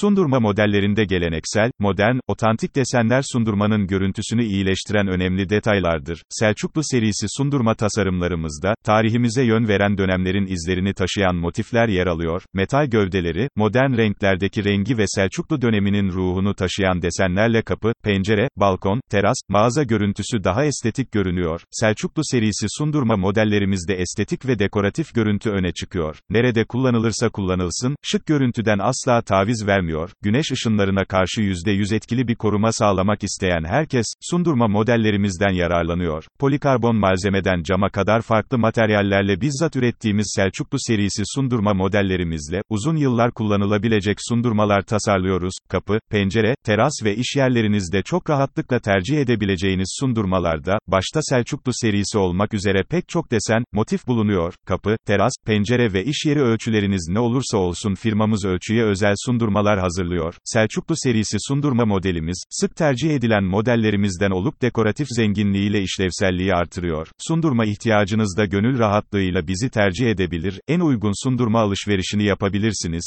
Sundurma modellerinde geleneksel, modern, otantik desenler sundurmanın görüntüsünü iyileştiren önemli detaylardır. Selçuklu serisi sundurma tasarımlarımızda, tarihimize yön veren dönemlerin izlerini taşıyan motifler yer alıyor, metal gövdeleri, modern renklerdeki rengi ve Selçuklu döneminin ruhunu taşıyan desenlerle kapı, pencere, balkon, teras, mağaza görüntüsü daha estetik görünüyor. Selçuklu serisi sundurma modellerimizde estetik ve dekoratif görüntü öne çıkıyor. Nerede kullanılırsa kullanılsın, şık görüntüden asla taviz vermiyor. Güneş ışınlarına karşı %100 etkili bir koruma sağlamak isteyen herkes, sundurma modellerimizden yararlanıyor. Polikarbon malzemeden cama kadar farklı materyallerle bizzat ürettiğimiz Selçuklu serisi sundurma modellerimizle, uzun yıllar kullanılabilecek sundurmalar tasarlıyoruz. Kapı, pencere, teras ve iş yerlerinizde çok rahatlıkla tercih edebileceğiniz sundurmalarda, başta Selçuklu serisi olmak üzere pek çok desen, motif bulunuyor. Kapı, teras, pencere ve iş yeri ölçüleriniz ne olursa olsun firmamız ölçüye özel sundurmalar hazırlıyor. Selçuklu serisi sundurma modelimiz, sık tercih edilen modellerimizden olup dekoratif zenginliğiyle işlevselliği artırıyor. Sundurma ihtiyacınızda gönül rahatlığıyla bizi tercih edebilir, en uygun sundurma alışverişini yapabilirsiniz.